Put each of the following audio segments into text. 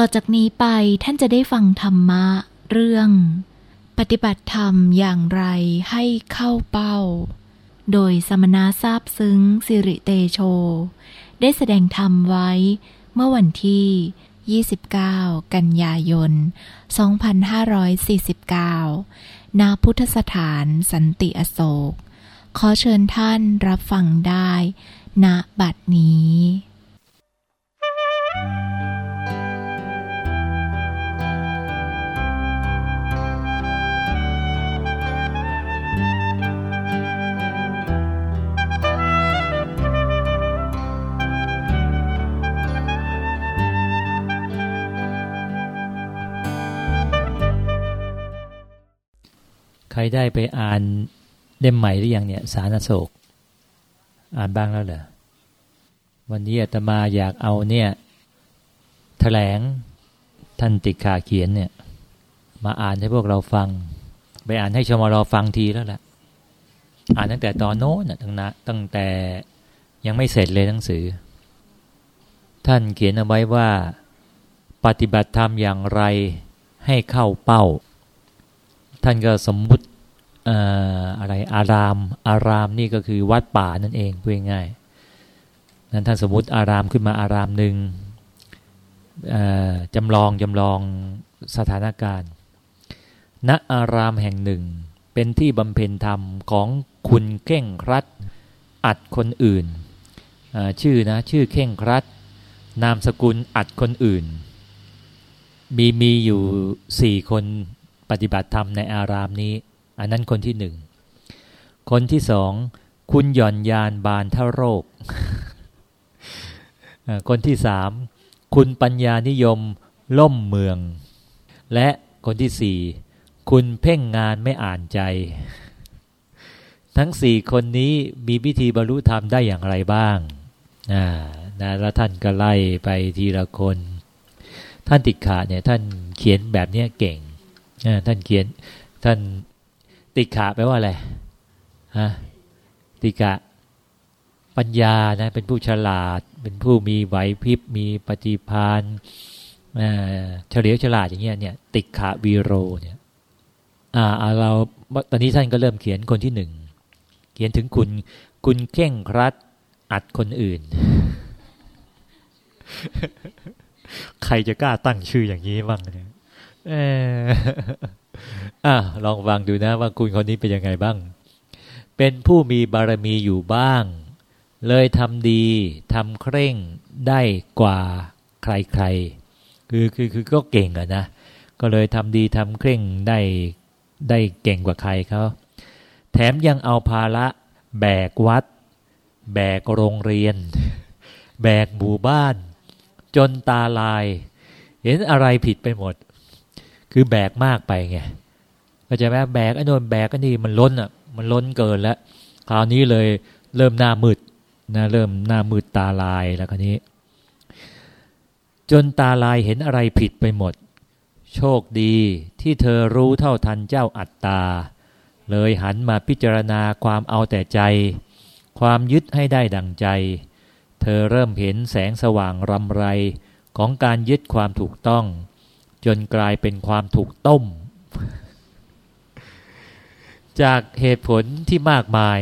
ต่อจากนี้ไปท่านจะได้ฟังธรรมะเรื่อง ปฏิบัติธรรมอย่างไรให้เข้าเป้า โดยสมณะทราบซึ้งสิริเตโช ได้แสดงธรรมไว้เมื่อวันที่ 29 กันยายน 2549 ณ พุทธสถานสันติอโศก ขอเชิญท่านรับฟังได้ ณ บัดนี้ รได้ไปอ่านเล่มใหม่หรือยังเนี่ย สารโศก อ่านบ้างแล้วเหรอวันนี้อาตมาอยากเอาเนี่ยถแถลงท่านติขาเขียนเนี่ย มาอ่านให้พวกเราฟัง ไปอ่านให้ชมรอฟังทีแล้วแหละอ่านตั้งแต่ตอนโน้นตั้งนะตั้งแต่ยังไม่เสร็จเลยหนังสือ ท่านเขียนเอาไว้ว่า ปฏิบัติธรรมอย่างไรให้เข้าเป้า ท่านก็สมมุติ อะไรอาราม อารามนี่ก็คือวัดป่านั่นเองพูดง่ายนั้นท่านสมมุติอารามขึ้นมาอารามหนึ่งจำลองจำลองสถานการณ์ณอารามแห่งหนึ่ง เป็นที่บำเพ็ญธรรมของคุณเข่งครัด อัดคนอื่น ชื่อนะชื่อเข่งครัด นามสกุลอัดคนอื่น มีมีอยู่สี่คนปฏิบัติธรรมในอารามนี้ อันนั้นคนที่หนึ่ง คนที่สองคุณหย่อนยานบานเท่าโรค คนที่สามคุณปัญญานิยมล่มเมือง และคนที่สี่คุณเพ่งงานไม่อ่านใจ ทั้งสี่คนนี้มีพิธีบรรลุธรรมได้อย่างไรบ้างนะแล้วท่านก็ไล่ไปทีละคน ท่านติดขาเนี่ยท่านเขียนแบบนี้เก่ง ท่านเขียนท่าน ติกะแปลว่าอะไรฮะติกะ ปัญญานะเป็นผู้ฉลาด เป็นผู้มีไหวพริบมีปฏิพานเฉลียวฉลาดอย่างเงี้ยเนี่ย ติกะวีโรเนี่ยอ่าเราตอนนี้ท่านก็เริ่มเขียนคนที่หนึ่งเขียนถึงคุณ คุณเข่งครัดอัดคนอื่น ใครจะกล้าตั้งชื่ออย่างนี้บ้างเนี่ย อะลองฟังดูนะว่าคุณคนนี้เป็นยังไงบ้าง เป็นผู้มีบารมีอยู่บ้าง เลยทำดีทำเคร่งได้กว่าใครๆ คือคือคือก็เก่งอะนะ ก็เลยทำดีทำเคร่งได้ได้เก่งกว่าใครเขาแถมยังเอาภาระแบกวัด แบกโรงเรียน แบกหมู่บ้าน จนตาลาย เห็นอะไรผิดไปหมด คือแบกมากไปไงก็จะแบกแบกไอ้นนแบกก็นี่มันล้นอะ มันล้นเกินแล้ว คราวนี้เลยเริ่มหน้ามืดนะเริ่มหน้ามืดตาลายแล้วคราวนี้ จนตาลายเห็นอะไรผิดไปหมด โชคดีที่เธอรู้เท่าทันเจ้าอัตตา เลยหันมาพิจารณาความเอาแต่ใจ ความยึดให้ได้ดังใจ เธอเริ่มเห็นแสงสว่างรำไรของการยึดความถูกต้อง จนกลายเป็นความถูกต้ม จากเหตุผลที่มากมาย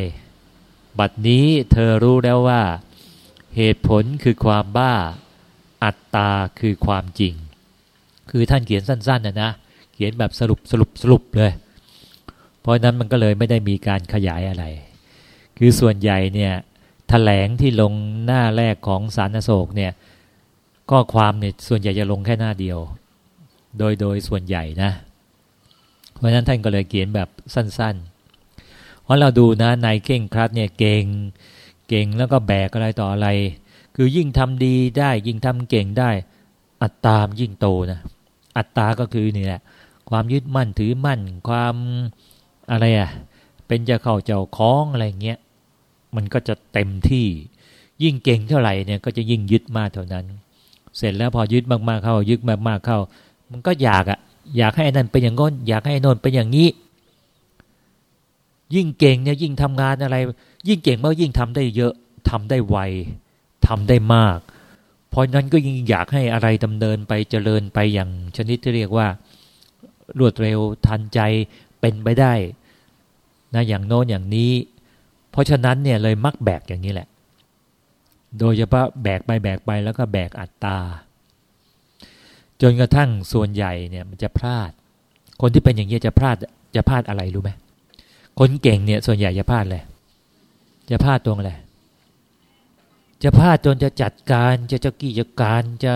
บัดนี้เธอรู้แล้วว่า เหตุผลคือความบ้า อัตตาคือความจริง คือท่านเขียนสั้นๆนะนะเขียนแบบสรุปสรุปสรุปเลย เพราะนั้นมันก็เลยไม่ได้มีการขยายอะไร คือส่วนใหญ่เนี่ยถแถลงที่ลงหน้าแรกของสารโศกเนี่ย ก็ความเนี่ยส่วนใหญ่จะลงแค่หน้าเดียว โดยโดยส่วนใหญ่นะเพราะฉะนั้นท่านก็เลยเขียนแบบสั้นๆเพราะเราดูนะนายเก่งครัดเนี่ยเก่งเก่งแล้วก็แบกอะไรต่ออะไร คือยิ่งทำดีได้ยิ่งทำเก่งได้ อัตตามยิ่งโตนะอัตตาก็คือนี่แหละความยึดมั่นถือมั่น ความอะไรอะ่ะเป็นจะเข้าเจ้าคล้องอะไรเงี้ยมันก็จะเต็มที่ยิ่งเก่งเท่าไหร่เนี่ยก็จะยิ่งยึดมากเท่านั้น เสร็จแล้วพอยึดมากๆเข้ายึดมากๆเข้า มันก็อยากอะอยากให้นั่นเป็นอย่างง้น อยากให้นนเป็นอย่างนี้ ยิ่งเก่งเนี่ยยิ่งทำงานอะไร ยิ่งเก่งมากยิ่งทำได้เยอะทำได้ไวทำได้มาก เพราะนั้นก็ยิ่งอยากให้อะไรดำเนินไปเจริญไปอย่างชนิดที่เรียกว่า รวดเร็วทันใจเป็นไปได้นะอย่างโน้นอย่างนี้ เพราะฉะนั้นเนี่ยเลยมักแบกอย่างนี้แหละ โดยเฉพาะแบกไปแบกไปแล้วก็แบกอัตตา จนกระทั่งส่วนใหญ่เนี่ยมันจะพลาด คนที่เป็นอย่างนี้จะพลาดจะพลาดอะไรรู้ไหมคนเก่งเนี่ยส่วนใหญ่จะพลาดเลยจะพลาดตรงอะไรจะพลาดจนจะจัดการจะเจะกี่จะการจะ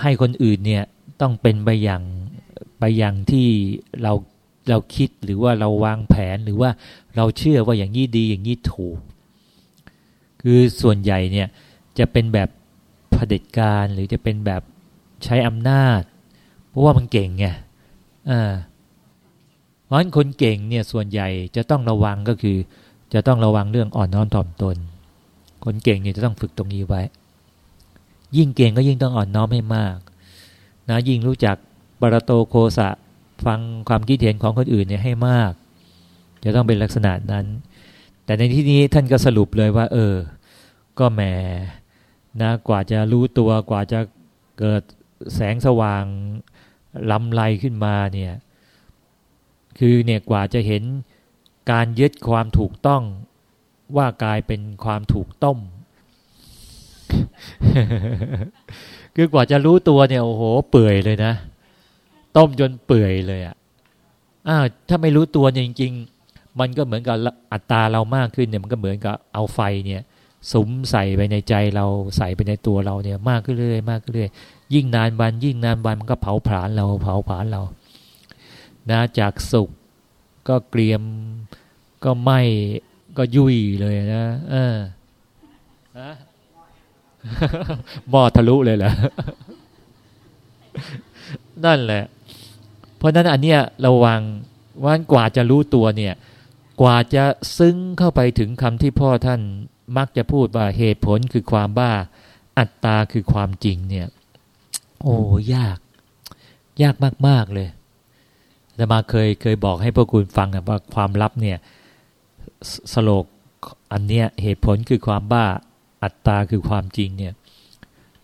ให้คนอื่นเนี่ยต้องเป็นไปอย่างไปอย่างที่เราเราคิดหรือว่าเราวางแผนหรือว่าเราเชื่อว่าอย่างนี้ดีอย่างนี้ถูก คือส่วนใหญ่เนี่ยจะเป็นแบบเผด็จการหรือจะเป็นแบบ ใช้อำนาจ เพราะว่ามันเก่งไงอ่าเพราะฉะนั้นคนเก่งเนี่ยส่วนใหญ่จะต้องระวังก็คือ จะต้องระวังเรื่องอ่อนน้อมถ่อมตน คนเก่งเนี่ยจะต้องฝึกตรงนี้ไว้ ยิ่งเก่งก็ยิ่งต้องอ่อนน้อมให้มากนะยิ่งรู้จักบรโตโคสะฟังความคิดเห็นของคนอื่นเนี่ยให้มาก จะต้องเป็นลักษณะนั้น แต่ในที่นี้ท่านก็สรุปเลยว่า เออ ก็แหมนะกว่าจะรู้ตัวกว่าจะเกิด แสงสว่างลำไรขึ้นมาเนี่ยคือเนี่ยกว่าจะเห็นการยึดความถูกต้องว่ากลายเป็นความถูกต้ม คือกว่าจะรู้ตัวเนี่ยโอ้โห เปื่อยเลยนะ ต้มจนเปื่อยเลยอะอ้าวถ้าไม่รู้ตัวจริง ๆ มันก็เหมือนกับอัตราเรามากขึ้นเนี่ยมันก็เหมือนกับเอาไฟเนี่ยสมใส่ไปในใจเราใส่ไปในตัวเราเนี่ย มากขึ้นเรื่อยมากขึ้นเรื่อย ยิ่งนานวันยิ่งนานวันมันก็เผาผลาญเราเผาผลาญเรานะจากสุขก็เกรียมก็ไหมก็ยุ่ยเลยนะเออหม้อทะลุเลยแหละนั่นแหละ เพราะนั้นอันเนี้ยระวังว่ากว่าจะรู้ตัวเนี่ย กว่าจะซึ้งเข้าไปถึงคำที่พ่อท่านมักจะพูดว่าเหตุผลคือความบ้า อัตตาคือความจริงเนี่ย โอ้ยาก ยากมาก ๆ เลยแต่มาเคยเคยบอกให้พวกคุณฟังว่าความลับเนี่ยสโลกอันเนี้ยเหตุผลคือความบ้าอัตตาคือความจริงเนี่ย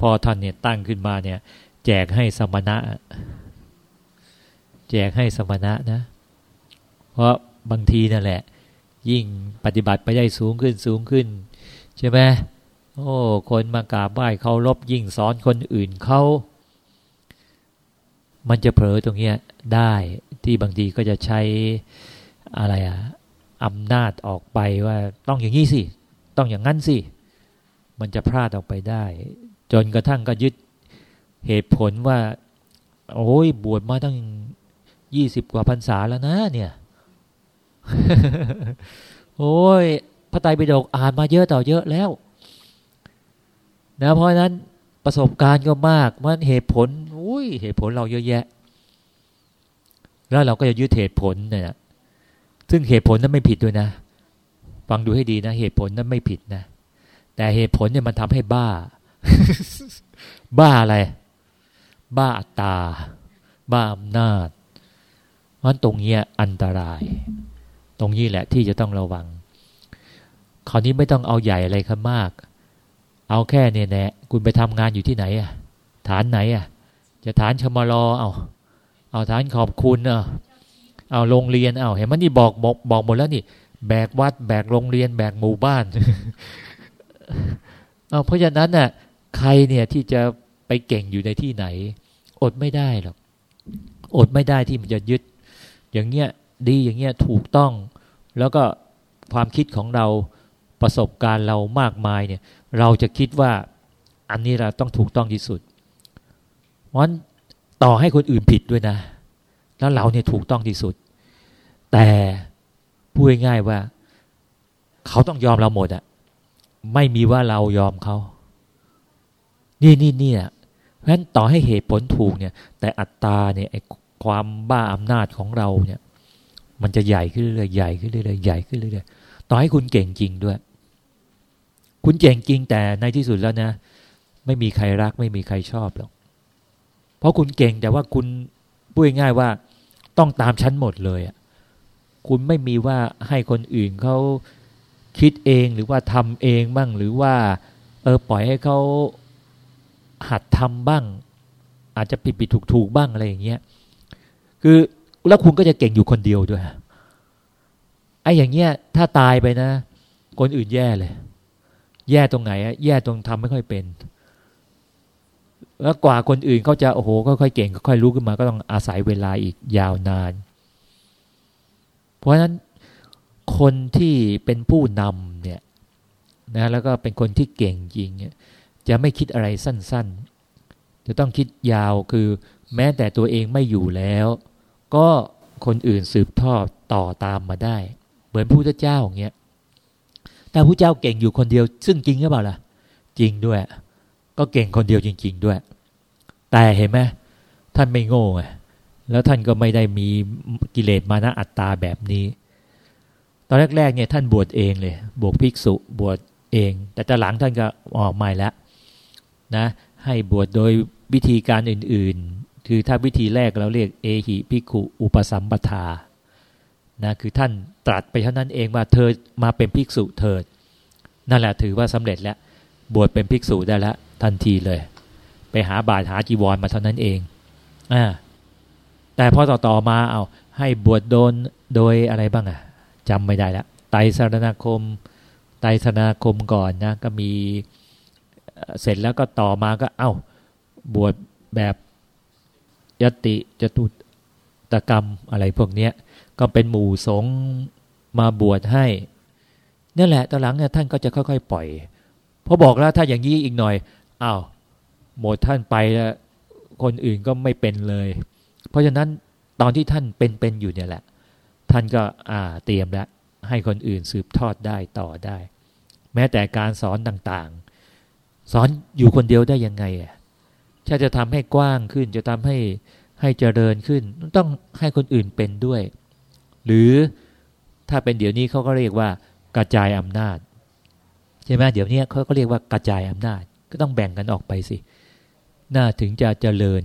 พอท่านเนี่ยตั้งขึ้นมาเนี่ย แจกให้สมณะ แจกให้สมณะนะ เพราะบางทีนั่นแหละ ยิ่งปฏิบัติไปได้สูงขึ้นสูงขึ้น ใช่ไหมโอ้ คนมากราบไหว้เขารบยิ่งสอนคนอื่นเขา มันจะเผลอตรงเนี้ยได้ที่บางทีก็จะใช้อะไรอะอำนาจออกไปว่าต้องอย่างนี้สิ ต้องอย่างนั้นสิ มันจะพลาดออกไปได้ จนกระทั่งก็ยึดเหตุผลว่า โอ้ยบวชมาตั้งยี่สิบกว่าพรรษาแล้วนะ เนี่ย โอ้ยพระไตรปิฎกอ่านมาเยอะต่อเยอะแล้วนะเพราะนั้น ประสบการณ์ก็มากมันเหตุผลอุ้ยเหตุผลเราเยอะแยะ แล้วเราก็จะยึดเหตุผลเนี่ยซึ่งเหตุผลนั้นไม่ผิดด้วยนะ ฟังดูให้ดีนะ เหตุผลนั้นไม่ผิดนะ แต่เหตุผลเนี่ยมันทำให้บ้า บ้าอะไร บ้าอัตตา บ้าอำนาจเพราะตรงนี้อันตราย ตรงนี้แหละที่จะต้องระวัง คราวนี้ไม่ต้องเอาใหญ่อะไรกันมาก เอาแค่เนี่ยแหละ คุณไปทำงานอยู่ที่ไหนอะ ฐานไหนอะ จะฐานชมรอเอาเอาฐานขอบคุณเอะเอาโรงเรียนเอาเห็นมันนี่บอกบอกบอกหมดแล้วนี่ แบกวัด แบกโรงเรียน แบกหมู่บ้านเอาเพราะฉะนั้นน่ะ ใครเนี่ยที่จะไปเก่งอยู่ในที่ไหน อดไม่ได้หรอกอดไม่ได้ที่มันจะยึด อย่างเงี้ยดีอย่างเงี้ยถูกต้อง แล้วก็ความคิดของเราประสบการณ์เรามากมายเนี่ย เราจะคิดว่า อันนี้เราต้องถูกต้องที่สุดเพราะต่อให้คนอื่นผิดด้วยนะ แล้วเราเนี่ยถูกต้องที่สุด แต่พูดง่ายๆว่า เขาต้องยอมเราหมดอะไม่มีว่าเรายอมเขา นี่นี่นี่อะเพราะฉะนั้นต่อให้เหตุผลถูกเนี่ย แต่อัตตาเนี่ยไอความบ้าอำนาจของเราเนี่ย มันจะใหญ่ขึ้นเรื่อยๆใหญ่ขึ้นเรื่อยๆใหญ่ขึ้นเรื่อยๆต่อให้คุณเก่งจริงด้วย คุณเก่งจริงแต่ในที่สุดแล้วนะ ไม่มีใครรัก ไม่มีใครชอบหรอกเพราะคุณเก่งแต่ว่าคุณพูดง่ายว่าต้องตามชั้นหมดเลยอะคุณไม่มีว่าให้คนอื่นเขาคิดเองหรือว่าทำเองบ้างหรือว่าเออปล่อยให้เขาหัดทำบ้าง อาจจะผิดผิดถูกถูกบ้างอะไรอย่างเงี้ยคือแล้วคุณก็จะเก่งอยู่คนเดียวด้วยไอ้อย่างเงี้ยถ้าตายไปนะ คนอื่นแย่เลย แย่ตรงไหนอะแย่ตรงทำไม่ค่อยเป็น แล้วกว่าคนอื่นเขาจะโอ้โหค่อยๆเก่งค่อยๆรู้ขึ้นมาก็ต้องอาศัยเวลาอีกยาวนาน เพราะฉะนั้นคนที่เป็นผู้นำเนี่ยนะแล้วก็เป็นคนที่เก่งจริงเนี่ยจะไม่คิดอะไรสั้นๆ จะต้องคิดยาวคือแม้แต่ตัวเองไม่อยู่แล้ว ก็คนอื่นสืบทอดต่อตามมาได้ เหมือนพระพุทธเจ้าอย่างเงี้ยแต่พระเจ้าเก่งอยู่คนเดียว ซึ่งจริงหรือเปล่าล่ะ จริงด้วย ก็เก่งคนเดียวจริง ๆ ด้วย แต่เห็นไหมท่านไม่โง่ไงแล้วท่านก็ไม่ได้มีกิเลสมานะอัตตาแบบนี้ ตอนแรกๆเนี่ยท่านบวชเองเลย บวชภิกษุบวชเอง แต่ตอนหลังท่านก็ออกมาแล้วนะ ให้บวชโดยวิธีการอื่นๆ คือถ้าวิธีแรกเราเรียกเอหิภิกขุอุปสัมปทา นะ คือท่านตรัสไปเท่านั้นเองว่าเธอมาเป็นภิกษุเถิด นั่นแหละถือว่าสำเร็จแล้ว บวชเป็นภิกษุได้แล้ว ทันทีเลย ไปหาบาตรหาจีวรมาเท่านั้นเองอ่าแต่พอต่อต่อมาเอาให้บวชโดนโดยอะไรบ้างอะจำไม่ได้ล้วไตรสารณคมไตรสารณคมก่อนนะก็มีเสร็จแล้วก็ต่อมาก็เอา้าบวชแบบยติจตุตกรรมอะไรพวกเนี้ยก็เป็นหมู่สงมาบวชให้นี่แหละตอนหลังเนี่ยท่านก็จะค่อย ๆ ปล่อยพอบอกแล้วถ้าอย่างนี้อีกหน่อย อา้าวหมดท่านไปแล้วคนอื่นก็ไม่เป็นเลย เพราะฉะนั้นตอนที่ท่านเป็นๆอยู่เนี่ยแหละ ท่านก็อ่าเตรียมแล้ว ให้คนอื่นสืบทอดได้ต่อได้ แม้แต่การสอนต่างๆ สอนอยู่คนเดียวได้ยังไงอะถ้าจะทำให้กว้างขึ้น จะทำให้ให้เจริญขึ้น ต้องให้คนอื่นเป็นด้วย หรือถ้าเป็นเดี๋ยวนี้เขาก็เรียกว่ากระจายอำนาจใช่ไหมเดี๋ยวนี้เขาก็เรียกว่ากระจายอำนาจ ก็ต้องแบ่งกันออกไปสิ น่าถึงจะเจริญ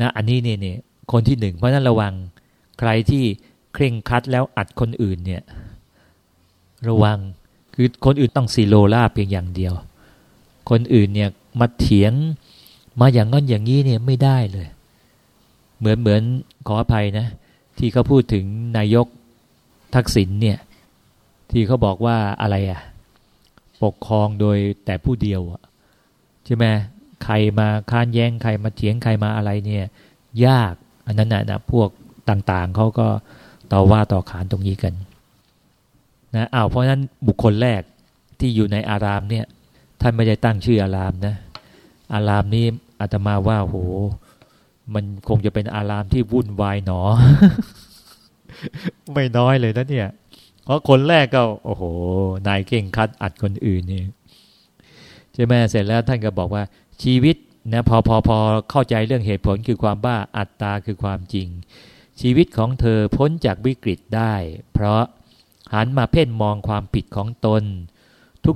นะอันนี้เนี่ยเนี่ยคนที่หนึ่งเพราะนั้นระวังใครที่เคร่งคัดแล้วอัดคนอื่นเนี่ย ระวังคือคนอื่นต้องซีโรล่าเพียงอย่างเดียว คนอื่นเนี่ยมาเถียงมาอย่างนั้นอย่างนี้เนี่ยไม่ได้เลย เหมือนเหมือนขออภัยนะ ที่เขาพูดถึงนายกทักษิณเนี่ย ที่เขาบอกว่าอะไรอะ ปกครองโดยแต่ผู้เดียวอะใช่ไหมใครมาค้านแย้งใครมาเถียงใครมาอะไรเนี่ย ยากอันนั้นนะนะพวกต่างๆเขาก็ต่อว่าต่อขานตรงนี้กันนะอ้าวเพราะนั้นบุคคลแรกที่อยู่ในอารามเนี่ยท่านไม่ได้ตั้งชื่ออารามนะ อารามนี้อาตมาว่าโห มันคงจะเป็นอารามที่วุ่นวายหนอ ไม่น้อยเลยนะเนี่ย เพราะคนแรกก็ โอ้โห นายเก่งคัดอัดคนอื่นนี่ใช่ไหมเสร็จแล้วท่านก็บอกว่าชีวิตนะพอพอพอเข้าใจเรื่องเหตุผลคือความบ้าอัตตาคือความจริง ชีวิตของเธอพ้นจากวิกฤตได้ เพราะหันมาเพ่นมองความผิดของตน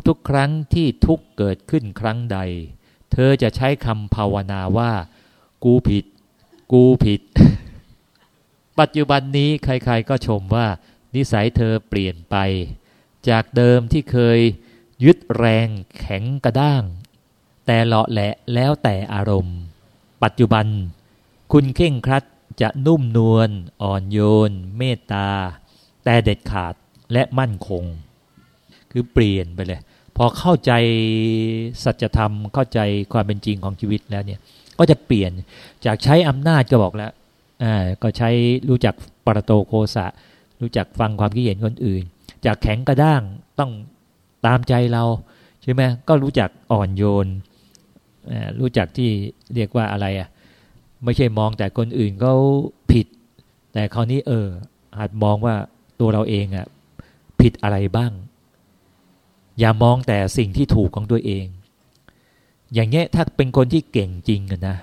ทุกๆ ครั้งที่ทุกเกิดขึ้นครั้งใด เธอจะใช้คำภาวนาว่า กูผิด กูผิด ปัจจุบันนี้ใครๆก็ชมว่า นิสัยเธอเปลี่ยนไป จากเดิมที่เคยยึดแรงแข็งกระด้าง แต่เลาะแหละแล้วแต่อารมณ์ ปัจจุบัน คุณเข่งครัดจะนุ่มนวลอ่อนโยน เมตตา แต่เด็ดขาดและมั่นคง คือเปลี่ยนไปเลย พอเข้าใจสัจธรรมเข้าใจความเป็นจริงของชีวิตแล้วเนี่ย ก็จะเปลี่ยนจากใช้อำนาจก็บอกแล้วอ่าก็ใช้รู้จักปรโตโคสะ รู้จักฟังความคิดเห็นคนอื่น จากแข็งกระด้างต้องตามใจเราใช่ไหมก็รู้จักอ่อนโยนรู้จักที่เรียกว่าอะไรอะไม่ใช่มองแต่คนอื่นเขาผิด แต่คราวนี้เออหัดมองว่าตัวเราเองอะผิดอะไรบ้าง อย่ามองแต่สิ่งที่ถูกของตัวเอง อย่างเงี้ยถ้าเป็นคนที่เก่งจริงนะ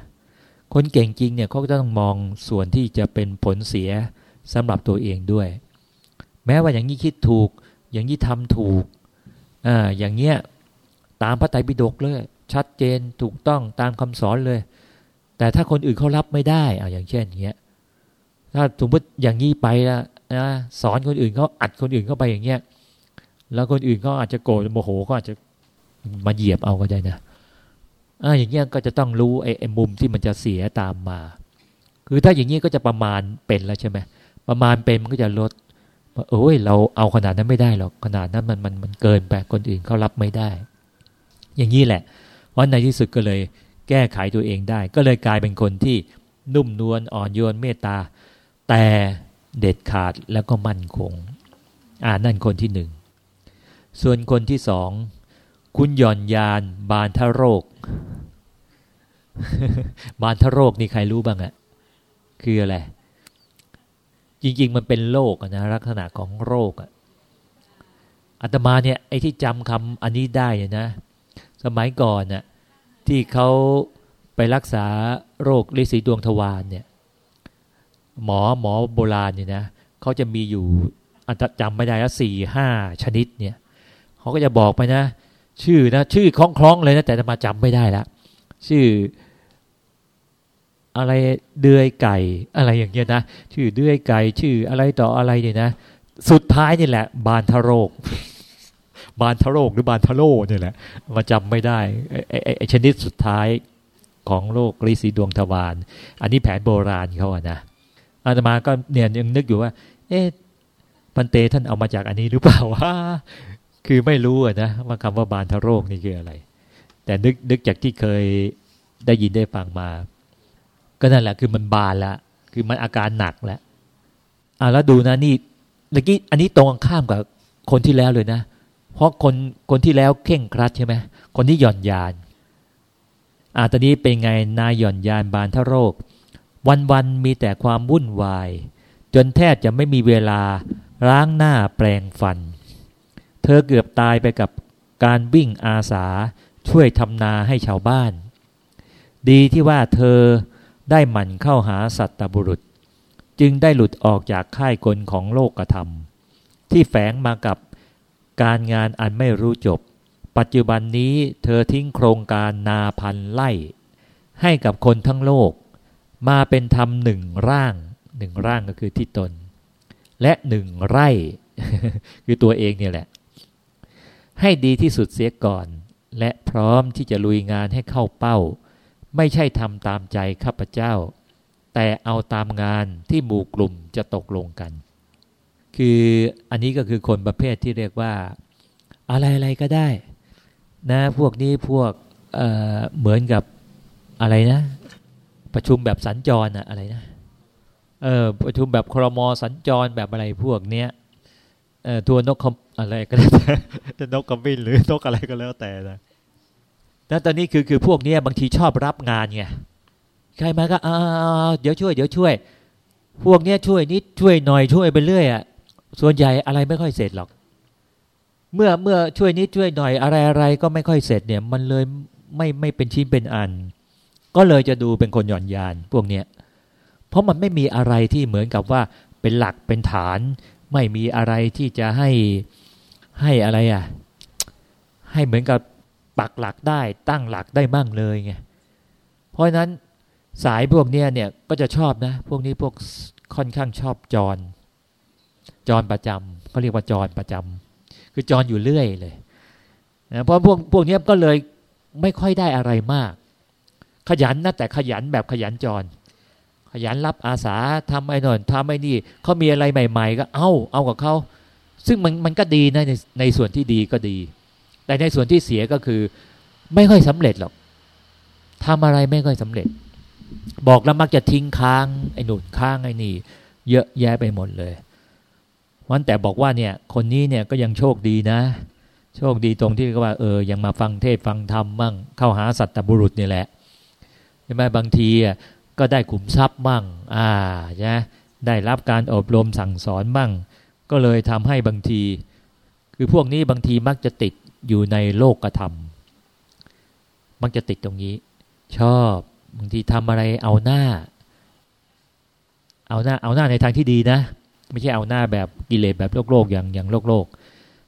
คนเก่งจริงเนี่ยเขาก็ต้องมองส่วนที่จะเป็นผลเสียสำหรับตัวเองด้วย แม้ว่าอย่างนี้คิดถูก อย่างนี้ทำถูกอ่าอย่างเงี้ยตามพระไตรปิฎกเลยชัดเจนถูกต้องตามคำสอนเลย แต่ถ้าคนอื่นเขารับไม่ได้อ่าอย่างเช่นเงี้ยถ้าสมมติอย่างนี้ไปแล้วนะสอนคนอื่นเขาอัดคนอื่นเข้าไปอย่างเงี้ยแล้วคนอื่นเขาอาจจะโกรธโมโหก็อาจจะมาเหยียบเอาก็ได้นะอ่าอย่างเงี้ยก็จะต้องรู้ไอ้ไอ้มุมที่มันจะเสียตามมา คือถ้าอย่างนี้ก็จะประมาณเป็นแล้วใช่ไหมประมาณเป็นมันก็จะลด โอ้ยเราเอาขนาดนั้นไม่ได้หรอกขนาดนั้นมันมันมันเกินไปคนอื่นเขารับไม่ได้ อย่างนี้แหละเพราะในที่สุดก็เลยแก้ไขตัวเองได้ ก็เลยกลายเป็นคนที่นุ่มนวลอ่อนโยนเมตตา แต่เด็ดขาดแล้วก็มั่นคง อ่านั่นคนที่หนึ่งส่วนคนที่สองคุณหย่อนยานบานทโรค บานทโรคนี่ใครรู้บ้างอะคืออะไร จริง ๆ มันเป็นโรคนะลักษณะของโรคอะอาตมาเนี่ยไอ้ที่จำคำอันนี้ได้เนี่ยนะ สมัยก่อนน่ะที่เขาไปรักษาโรคฤทธิ์สีดวงทวารเนี่ย หมอหมอโบราณเนี่ยนะเขาจะมีอยู่อันจำไม่ได้แล้วสี่ห้าชนิดเนี่ยเขาก็จะบอกไปนะ ชื่อนะ ชื่อคล้องๆเลยนะแต่มาจำไม่ได้ล้วชื่อ อะไรเดือยไก่อะไรอย่างเงี้ยนะชื่อเดือยไก่ชื่ออะไรต่ออะไรเนี่ยนะสุดท้ายนี่แหละ บานทะโรค บานทะโรคหรือบานทะโลนี่แหละมาจำไม่ได้ไอ้ไอชนิดสุดท้ายของโรคฤทธิ์สีดวงทวารอันนี้แผนโบราณเขาอะนะอาตมาก็เนี่ยยังนึกอยู่ว่า เอ๊ะพันเตท่านเอามาจากอันนี้หรือเปล่าว่าคือไม่รู้อะนะว่าคำว่าบานทะโรคนี่คืออะไร แต่นึกนึกจากที่เคยได้ยินได้ฟังมา ก็นั่นแหละคือมันบานละคือมันอาการหนักแล้วอ่าแล้วดูนะนี่เมื่อกี้อันนี้ตรงข้ามกับคนที่แล้วเลยนะ เพราะคนคนที่แล้วเข่งครัดใช่ไหมคนที่หย่อนยานอ่าตอนนี้เป็นไงนายหย่อนยานบานทโรค วันๆมีแต่ความวุ่นวาย จนแทบจะไม่มีเวลาล้างหน้าแปลงฟัน เธอเกือบตายไปกับการวิ่งอาสาช่วยทำนาให้ชาวบ้าน ดีที่ว่าเธอ ได้หมั่นเข้าหาสัตบุรุษ จึงได้หลุดออกจากค่ายกลของโลกธรรม ที่แฝงมากับการงานอันไม่รู้จบ ปัจจุบันนี้เธอทิ้งโครงการนาพันไล่ ให้กับคนทั้งโลก มาเป็นธรรมหนึ่งร่างหนึ่งร่างก็คือที่ตน และหนึ่งไร่ คือตัวเองเนี่ยแหละ ให้ดีที่สุดเสียก่อน และพร้อมที่จะลุยงานให้เข้าเป้า ไม่ใช่ทำตามใจข้าพเจ้า แต่เอาตามงานที่หมู่กลุ่มจะตกลงกัน คืออันนี้ก็คือคนประเภทที่เรียกว่า อะไรๆก็ได้ นะพวกนี้พวกเเหมือนกับอะไรนะ ประชุมแบบสัญจรอะอะไรนะเออประชุมแบบครมสัญจรแบบอะไรพวกเนี้ยเออตัวนกอะไรก็แล้วแต่นกกระบินหรือนกอะไรก็แล้วแต่นะ นั่นตอนนี้คือคือพวกนี้บางทีชอบรับงานไงใครมาก็อ่าเดี๋ยวช่วยเดี๋ยวช่วย พวกเนี้ยช่วยนิดช่วยหน่อยช่วยไปเรื่อยอะส่วนใหญ่อะไรไม่ค่อยเสร็จหรอก เมื่อเมื่อช่วยนิดช่วยหน่อยอะไรอะไรก็ไม่ค่อยเสร็จเนี่ย มันเลยไม่ไม่เป็นชิ้นเป็นอัน ก็เลยจะดูเป็นคนหย่อนยาน พวกเนี้ยเพราะมันไม่มีอะไรที่เหมือนกับว่าเป็นหลักเป็นฐาน ไม่มีอะไรที่จะให้ให้อะไรอะ ให้เหมือนกับ ปักหลักได้ตั้งหลักได้มั่งเลยไงเพราะฉะนั้นสายพวกเนี้ยเนี่ยก็จะชอบนะ พวกนี้พวกค่อนข้างชอบจร จรประจำเขาเรียกว่าจรประจำคือจรอยู่เรื่อยเลยนะเพราะพวกพวกนี้ก็เลยไม่ค่อยได้อะไรมาก ขยันนะแต่ขยันแบบขยันจร ขยันรับอาสาทำไอ้นอนทำไอ้นี่เขามีอะไรใหม่ ๆ ก็เอาเอากับเขาซึ่งมันมันก็ดีนะในในส่วนที่ดีก็ดี แต่ในส่วนที่เสียก็คือ ไม่ค่อยสำเร็จหรอกทำอะไรไม่ค่อยสำเร็จ บอกแล้วมักจะทิ้งค้างไอ้หนุนค้างไอ้นี่ เยอะแยะไปหมดเลยวันแต่บอกว่าเนี่ยคนนี้เนี่ยก็ยังโชคดีนะ โชคดีตรงที่ว่าเออยังมาฟังเทศฟังธรรมมั่ง เข้าหาสัตบุรุษนี่แหละใช่ไหมบางทีก็ได้ขุมทรัพย์บ้างอ่าใช่ได้รับการอบรมสั่งสอนบ้างก็เลยทำให้บางที คือพวกนี้บางทีมักจะติด อยู่ในโลกกระทำมักจะติดตรงนี้ ชอบบางทีทำอะไรเอาหน้า เอาหน้าเอาหน้าในทางที่ดีนะ ไม่ใช่เอาหน้าแบบกิเลสแบบโลกโลกอย่างอย่างโลกโลก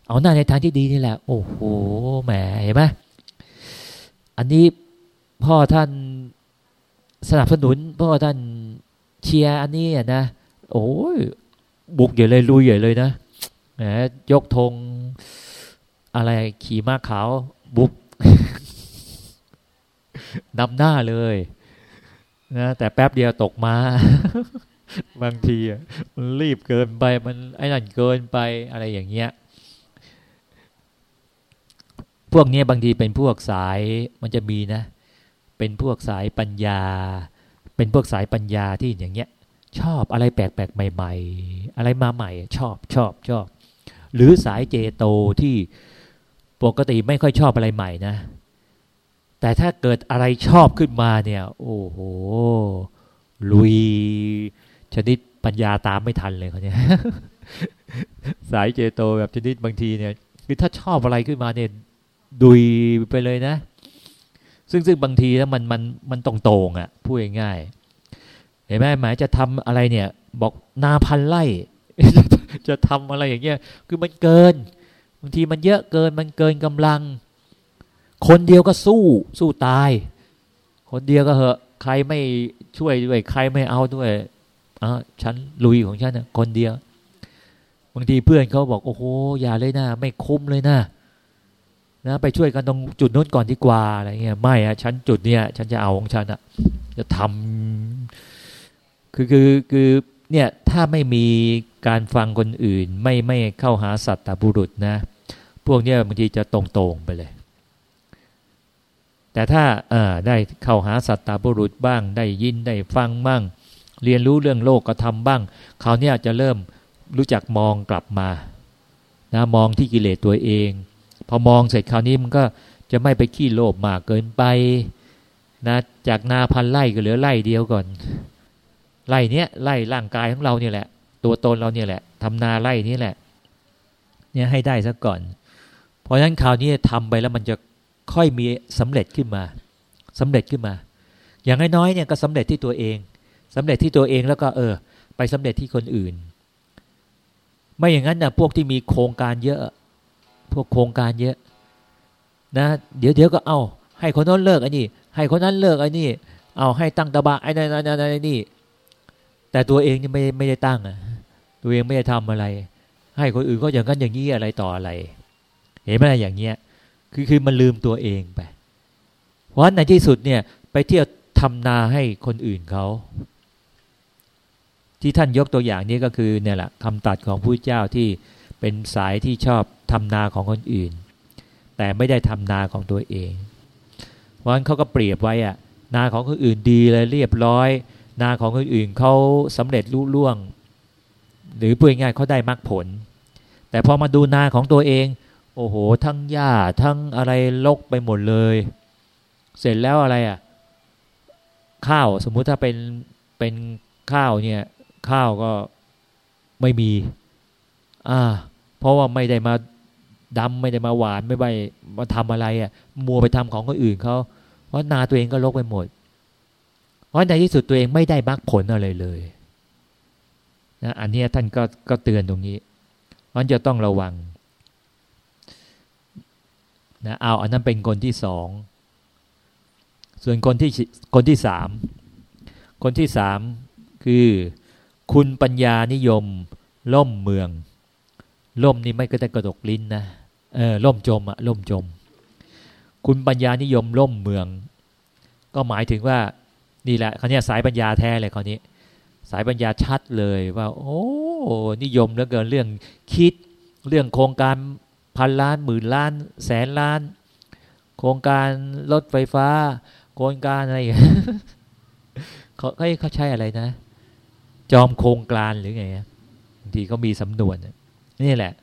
เอาหน้าในทางที่ดีนี่แหละ โอ้โหแหมเห็นไหมอันนี้พ่อท่านสนับสนุนพ่อท่านเชียร์อันนี้นะโอ้ยบุกใหญ่เลยลุยใหญ่เลยนะแหมยกธง อะไรขี่ม้าขาวบุกนำหน้าเลยนะแต่แป๊บเดียวตกมา บางทีมันรีบเกินไปมันไอ้นั่นเกินไปอะไรอย่างเงี้ย พวกนี้บางทีเป็นพวกสายมันจะมีนะ เป็นพวกสายปัญญา เป็นพวกสายปัญญาที่อย่างเงี้ย ชอบอะไรแปลกๆใหม่ ๆ อะไรมาใหม่ ชอบชอบชอบ หรือสายเจโตที่ ปกติไม่ค่อยชอบอะไรใหม่นะ แต่ถ้าเกิดอะไรชอบขึ้นมาเนี่ย โอ้โห ลุย ชนิดปัญญาตามไม่ทันเลยเขาเนี่ย สายเจโตแบบชนิดบางทีเนี่ย คือถ้าชอบอะไรขึ้นมาเนี่ย ดุยไปเลยนะ ซึ่งซึ่งบางทีแล้วมันมันมันตรงตรงอะ่ะ พูดง่ายๆเห็นไหมหมายจะทำอะไรเนี่ย บอกนาพันไล่จะทำอะไรอย่างเงี้ย คือมันเกิน บางทีมันเยอะเกินมันเกินกำลัง คนเดียวก็สู้สู้ตาย คนเดียวก็เหอะ ใครไม่ช่วยด้วย ใครไม่เอาด้วยอะฉันลุยของฉันนะคนเดียว บางทีเพื่อนเขาบอกโอ้โหอย่าเลยนะไม่คุ้มเลยนะนะไปช่วยกันตรงจุดนู้นก่อนดีกว่าอะไรเงี้ยไม่อะฉันจุดเนี้ยฉันจะเอาของฉันอะจะทำคือคือคือเนี่ยถ้าไม่มีการฟังคนอื่น ไม่ไม่เข้าหาสัตตบุรุษนะ พวกนี้บางทีจะตรงๆไปเลย แต่ถ้าเออได้เข้าหาสัตตบุรุษบ้าง ได้ยินได้ฟังบ้าง เรียนรู้เรื่องโลกก็ทำบ้างคราวนี้จะเริ่มรู้จักมองกลับมานะมองที่กิเลสตัวเอง พอมองเสร็จคราวนี้มันก็จะไม่ไปขี้โลภมากเกินไปนะจากนาพันไร่ก็เหลือไร่เดียวก่อนไล่เนี้ยไล่ร่างกายของเราเนี่ยแหละ ตัวตนเราเนี่ยแหละทำนาไล่นี้แหละ เนี่ยให้ได้ซะก่อน ราะฉะนั้นคราวนี้ทำไปแล้วมันจะค่อยมีสำเร็จขึ้นมาสำเร็จขึ้นมา อย่างน้อยๆเนี่ยก็สำเร็จที่ตัวเองสำเร็จที่ตัวเองแล้วก็เออ ไปสำเร็จที่คนอื่น ไม่อย่างนั้นนะพวกที่มีโครงการเยอะ พวกโครงการเยอะ นะ เดี๋ยวเดี๋ยวก็เอาให้คนนั้นเลิกอ้นี่ให้คนนั้นเลิกอ้นี่เอาให้ตั้งตะบะไอ้นั่นไอ้นั่นไอ้นี่ แต่ตัวเองนี่ไม่ไม่ได้ตั้งอะตัวเองไม่ได้ทำอะไร ให้คนอื่นก็อย่างนั้นอย่างนี้อะไรต่ออะไร เห็นไหมอย่างเงี้ย คือคือมันลืมตัวเองไป เพราะในที่สุดเนี่ย ไปเที่ยวทำนาให้คนอื่นเขาที่ท่านยกตัวอย่างนี้ก็คือเนี่ยแหละคำตัดของผู้เจ้าที่เป็นสายที่ชอบทำนาของคนอื่น แต่ไม่ได้ทำนาของตัวเองเพราะฉะนั้นเขาก็เปรียบไว้อะนาของคนอื่นดีเลยเรียบร้อย นาของคนอื่นเขาสำเร็จรุ่ล่วง หรือพูดง่ายเขาได้มรรคผล แต่พอมาดูนาของตัวเอง อ้โห ทั้งหญ้าทั้งอะไรลกไปหมดเลย เสร็จแล้วอะไรอะ่ะ ข้าวสมมุติถ้าเป็นเป็นข้าวเนี่ย ข้าวก็ไม่มี อ่า เพราะว่าไม่ได้มาดำไม่ได้มาหวานไม่ไปมาทำอะไรอะ่ะ มัวไปทำของคนอื่นเขาเพราะนาตัวเองก็ลกไปหมด เพราะในที่สุดตัวเองไม่ได้มรรคผลอะไรเลยนะอันนี้ท่านก็ก็เตือนตรงนี้ มันจะต้องระวัง นะเอาอันนั้นเป็นคนที่สองส่วนคนที่คนที่สามคนที่สามคือ คุณปัญญานิยม ล่มเมือง ล่มนี่ไม่ก็ได้กระดกลิ้นนะเออล่มจมอะล่มจม คุณปัญญานิยมล่มเมือง ก็หมายถึงว่านี่แหละเขาเนี่ยสายปัญญาแท้เลยเขานี้ สายปัญญาชัดเลยว่า โอ้นิยมเหลือเกินเรื่องคิดเรื่องโครงการ พันล้านหมื่นล้านแสนล้าน โครงการรถไฟฟ้า โครงการอะไรเขาเขาใช้อะไรนะ จอมโครงการหรือไงบางทีเขามีสำนวนนี่แหละ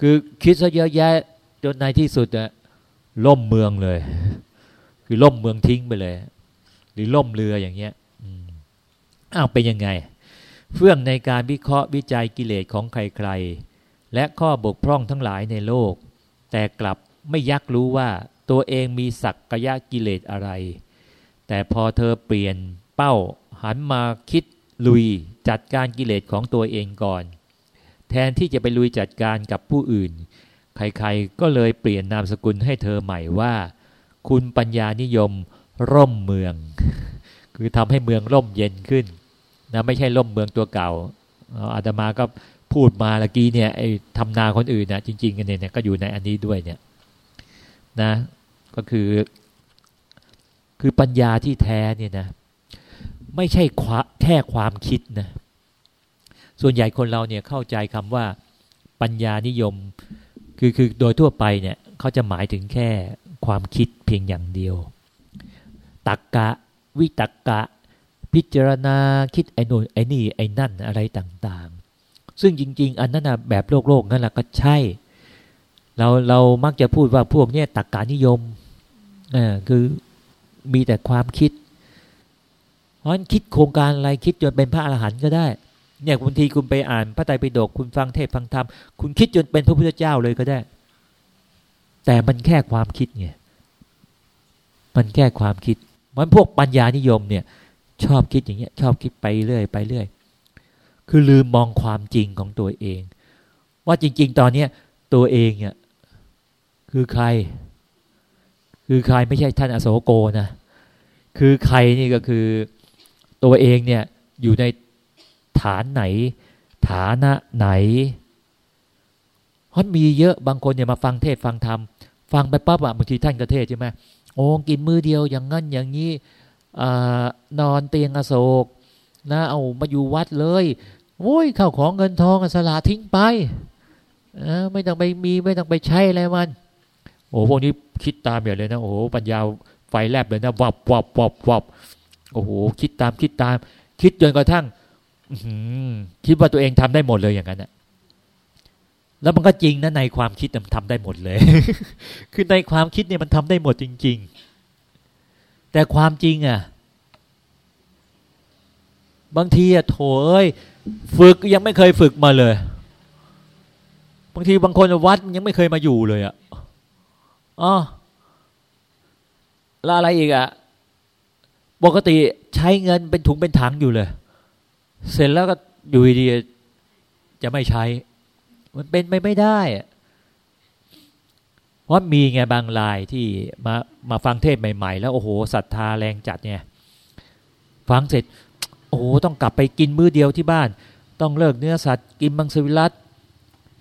คือคิดซะเยอะแยะจนในที่สุดอะล่มเมืองเลย คือล่มเมืองทิ้งไปเลย หรือล่มเรืออย่างเงี้ยอ้าวเป็นยังไง เฟื่องในการวิเคราะห์วิจัยกิเลสของใครๆ และข้อบกพร่องทั้งหลายในโลก แต่กลับไม่ยักรู้ว่าตัวเองมีสักกายกิเลสอะไร แต่พอเธอเปลี่ยนเป้าหันมาคิดลุยจัดการกิเลสของตัวเองก่อน แทนที่จะไปลุยจัดการกับผู้อื่น ใครๆก็เลยเปลี่ยนนามสกุลให้เธอใหม่ว่า คุณปัญญานิยมร่มเมือง คือทำให้เมืองร่มเย็นขึ้นนะไม่ใช่ร่มเมืองตัวเก่าอาตมาก็ พูดมาเมื่อกี้เนี่ยไอ้ทำนาคนอื่นนะจริงๆกันเนี่ยก็อยู่ในอันนี้ด้วยเนี่ยนะก็คือ คือปัญญาที่แท้เนี่ยนะ ไม่ใช่แค่ความคิดนะส่วนใหญ่คนเราเนี่ยเข้าใจคำว่าปัญญานิยม คือคือโดยทั่วไปเนี่ยเขาจะหมายถึงแค่ความคิดเพียงอย่างเดียว ตักกะ วิตักกะ พิจารณาคิดไอ้นู่นไอ้นี่ไอ้นั่นอะไรต่าง ซึ่งจริง ๆ อันนั้นนะแบบโลกโลกนั่นแหละก็ใช่ เราเรามักจะพูดว่าพวกนี้ตักกานิยมอ่าคือมีแต่ความคิด เพราะนั้นคิดโครงการอะไรคิดจนเป็นพระอรหันต์ก็ได้ เนี่ยบางทีคุณไปอ่านพระไตรปิฎกคุณฟังเทศฟังธรรมคุณคิดจนเป็นพระพุทธเจ้าเลยก็ได้ แต่มันแค่ความคิดไงมันแค่ความคิดมันพวกปัญญานิยมเนี่ย ชอบคิดอย่างเงี้ย ชอบคิดไปเรื่อยไปเรื่อย คือลืมมองความจริงของตัวเอง ว่าจริง ๆ ตอนเนี้ยตัวเองเนี่ยคือใคร คือใครไม่ใช่ท่านอโศโกนะ คือใครนี่ก็คือตัวเองเนี่ยอยู่ในฐานไหน ฐานะไหนเพราะมีเยอะบางคนเนี่ยมาฟังเทศฟังธรรมฟังไปปั๊บอะบางทีท่านก็เทศใช่ไหมโอ้กินมือเดียวอย่างงั้นอย่างนี้นอนเตียงอโศกนะเอามาอยู่วัดเลย โอ้ยข้าวของเงินทองสละทิ้งไปไม่ต้องไปมีไม่ต้องไปใช้อะไรมัน โอ้พวกนี้คิดตามอย่างเลยนะโอ้ปัญญาไฟแลบเลยนะวับวับวับวับโอ้โหคิดตามคิดตาม คิดจนกระทั่งคิดว่าตัวเองทำได้หมดเลยอย่างนั้นนะแล้วมันก็จริงนะในความคิดมันทำได้หมดเลย คือในความคิดเนี่ยมันทำได้หมดจริง ๆ แต่ความจริงอะ บางทีอะโถเอ้ย ฝึกยังไม่เคยฝึกมาเลย บางทีบางคนวัดยังไม่เคยมาอยู่เลยอะอ๋อแล้วอะไรอีกอะปกติใช้เงินเป็นถุงเป็นถังอยู่เลย เสร็จแล้วก็อยู่ดีจะไม่ใช้ มันเป็นไปไม่ได้เพราะมีไงบางรายที่มามาฟังเทศใหม่ ๆ แล้วโอ้โหศรัทธาแรงจัดเนี่ยฟังเสร็จ โอ้โหต้องกลับไปกินมื้อเดียวที่บ้าน ต้องเลิกเนื้อสัตว์กินมังสวิรัต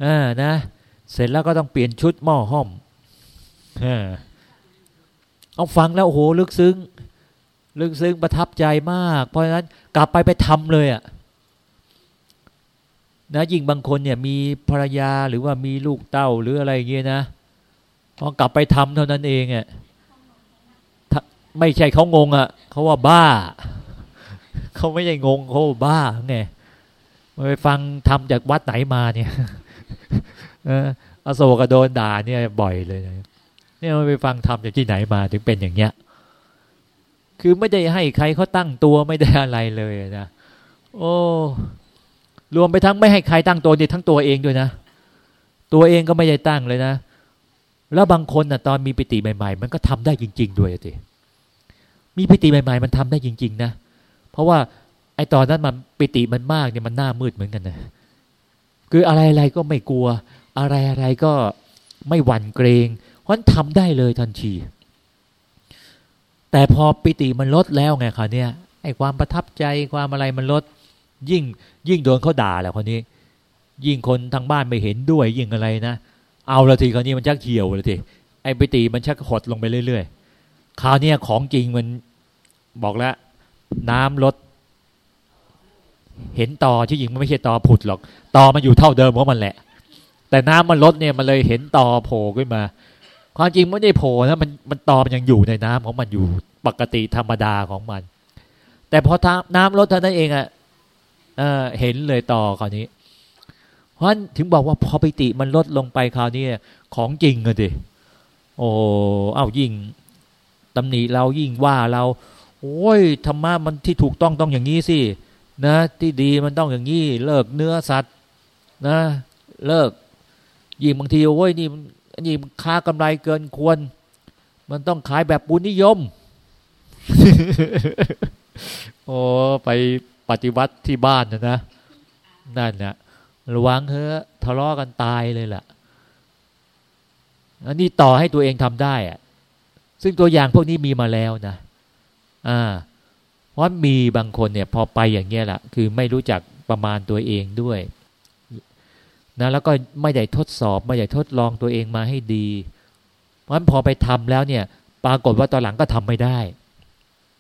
อ่านะ เสร็จแล้วก็ต้องเปลี่ยนชุดหม้อห้อมเอาฟังแล้วโอ้โหลึกซึ้ง ลึกซึ้งประทับใจมาก เพราะฉะนั้นกลับไปไปทำเลยอะ่ะนะยิ่งบางคนเนี่ยมีภรรยาหรือว่ามีลูกเต้าหรืออะไรอย่างเงี้ยนะพอกลับไปทำเท่านั้นเองอะ่ะไม่ใช่เขางงอะ่ะเขาว่าบ้า เขาไม่ใช่งงเขาบ้าไงไปฟังทำจากวัดไหนมาเนี่ยอโศกโดนด่าเนี่ยบ่อยเลยเนี่ยไปฟังธรรมจากที่ไหนมาถึงเป็นอย่างเงี้ย คือไม่ได้ให้ใครเขาตั้งตัวไม่ได้อะไรเลยนะโอ้รวมไปทั้งไม่ให้ใครตั้งตัวเนี่ยทั้งตัวเองด้วยนะ ตัวเองก็ไม่ได้ตั้งเลยนะ แล้วบางคนนะตอนมีปิติใหม่ ๆ มันก็ทำได้จริง ๆ ด้วยสิมีปิติใหม่ ๆ มันทำได้จริง ๆ นะเราะว่าไอ้ตอนนั้นมันปิติมันมากเนี่ยมันหน้ามืดเหมือนกันนะคืออะไรๆก็ไม่กลัว อะไรๆก็ไม่หวั่นเกรงราะทำได้เลยทันที แต่พอปิติมันลดแล้วไงคะเนี่ยไอ้ความประทับใจความอะไรมันลด ยิ่งยิ่งโดนเขาด่าแหละคนนี้ ยิ่งคนทางบ้านไม่เห็นด้วย ยิ่งอะไรนะเอาละทีคราวนี้มันชักเขียวลยทีไอ้ปิติมันชักหดลงไปเรื่อยๆคราวนี้ของจริงมันบอกแล้ว น้ำลด เห็นต่อที่จริงมันไม่ใช่ต่อผุดหรอกต่อมันอยู่เท่าเดิมของมันแหละ แต่น้ำมันลดเนี่ยมันเลยเห็นต่อโผล่ขึ้นมา ความจริงไม่ได้โผล่นะมันมันตอมันยังอยู่ในน้ำของมันอยู่ปกติธรรมดาของมัน แต่พอน้ำลดเท่านั้นเองอะ่ะเห็นเลยต่อคราวนี้ เพราะถึงบอกว่าพอปิติมันลดลงไปคราวนี้ของจริงอะดิโอ้เอายิ่งตำหนิเรายิ่งว่าเรา โอ้ยธรรมะมันที่ถูกต้องต้องอย่างนี้สินะที่ดีมันต้องอย่างนี้เลิกเนื้อสัตว์นะ เลิกยิ่งบางทีโอ้ยนี่นี่ค้ากำไรเกินควร มันต้องขายแบบบุญนิยมโอ้ไปปฏิวัติที่บ้านนะนะนั่นนะระวังเถอทะเลาะกันตายเลยล่ะอันนี้ต่อให้ตัวเองทำได้อะซึ่งตัวอย่างพวกนี้มีมาแล้วนะ อ่าเพราะมีบางคนเนี่ยพอไปอย่างเงี้ยแหละคือไม่รู้จักประมาณตัวเองด้วยนะแล้วก็ไม่ได้ทดสอบไม่ได้ทดลองตัวเองมาให้ดี เพราะฉะนั้นพอไปทำแล้วเนี่ย ปรากฏว่าตอนหลังก็ทำไม่ได้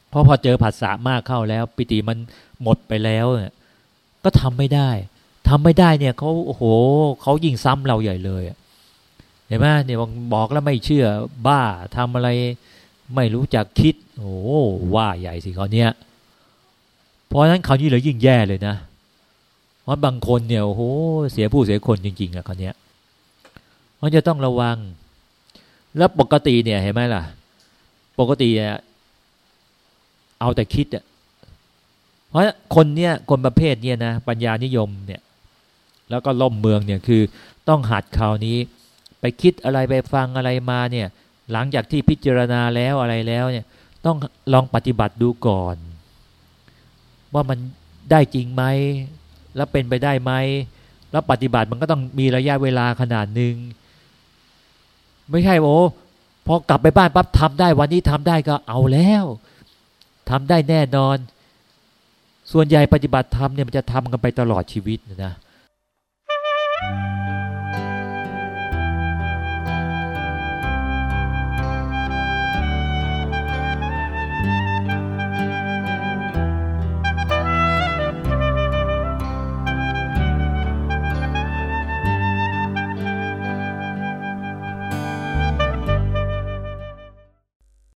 เพราะพอเจอผัสสะมากเข้าแล้ว ปิติมันหมดไปแล้วเนี่ยก็ทำไม่ได้ทำไม่ได้เนี่ยเขาโอ้โหเขายิ่งซ้ำเราใหญ่เลยเห็นไหมเนี่ยบอกแล้วไม่เชื่อบ้าทำอะไร ไม่รู้จักคิด โอ้ว่าใหญ่สิเขาเนี้ยเพราะฉะนั้นเขาวนี่เลยยิ่งแย่เลยนะเพราะบางคนเนี่ยโอ้โหเสียผู้เสียคนจริง ๆอะเขาเนี้มันจะต้องระวัง แล้วปกติเนี่ยเห็นไหมล่ะ ปกติเอาแต่คิดอะเพราะคนเนี้ยคนประเภทเนี้ยนะปัญญานิยมเนี่ย แล้วก็ล่มเมืองเนี่ยคือต้องหัดคราวนี้ ไปคิดอะไรไปฟังอะไรมาเนี่ย หลังจากที่พิจารณาแล้วอะไรแล้วเนี่ยต้องลองปฏิบัติดูก่อน ว่ามันได้จริงไหมแล้วเป็นไปได้ไหมแล้วปฏิบัติมันก็ต้องมีระยะเวลาขนาดหนึ่งไม่ใช่โอ้พอกลับไปบ้านปั๊บทำได้วันนี้ทำได้ก็เอาแล้วทำได้แน่นอน ส่วนใหญ่ปฏิบัติธรรมเนี่ยมันจะทำกันไปตลอดชีวิตนะ